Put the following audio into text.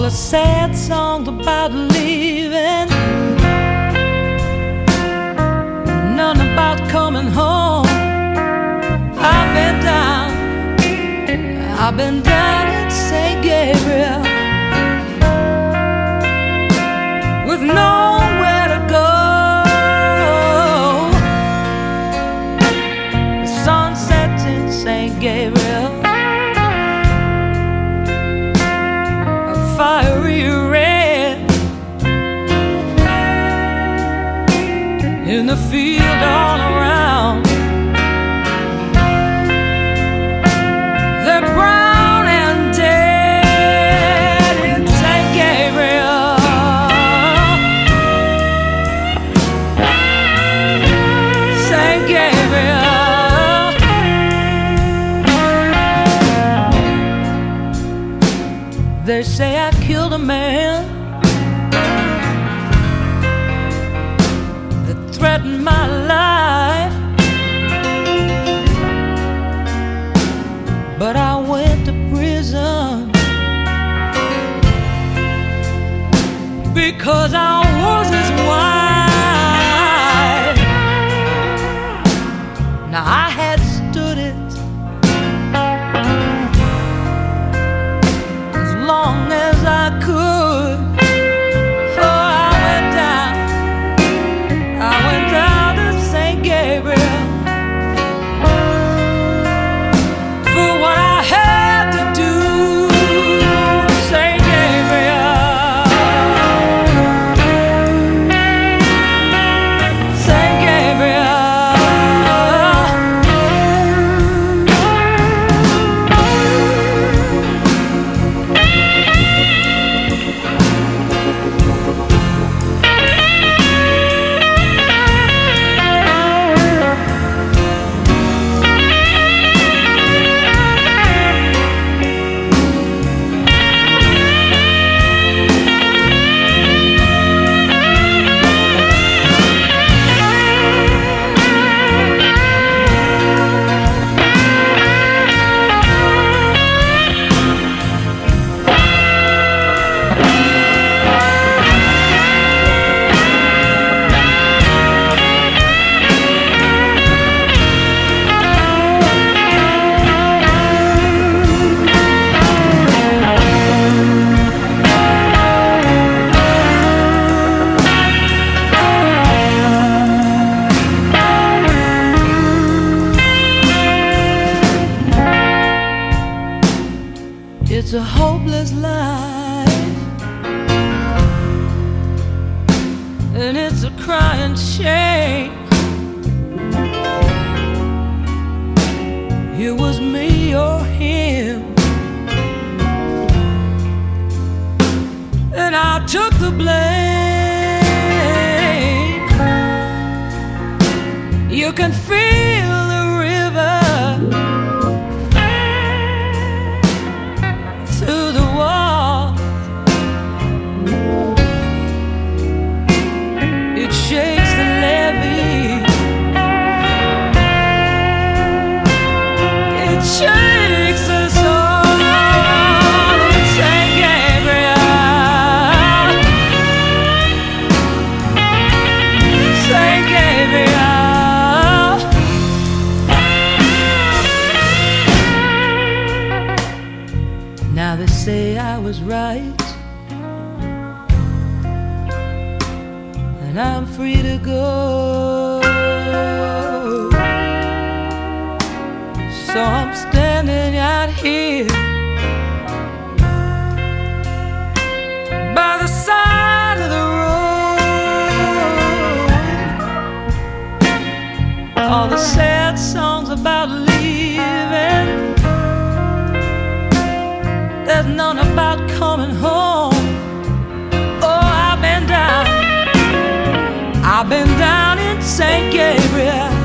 all the sad songs about leaving, none about coming home. I've been down, I've been down in St. Gabriel with nowhere a They say I killed a man It's a hopeless life, and it's a crying shame. It was me or him, and I took the blame. You can feel Now they say I was right, and I'm free to go. so I'm standing out here by the side of the road. All the sad songs about leaving, there's none about coming home. Oh, I've been down, I've been down in St. Gabriel.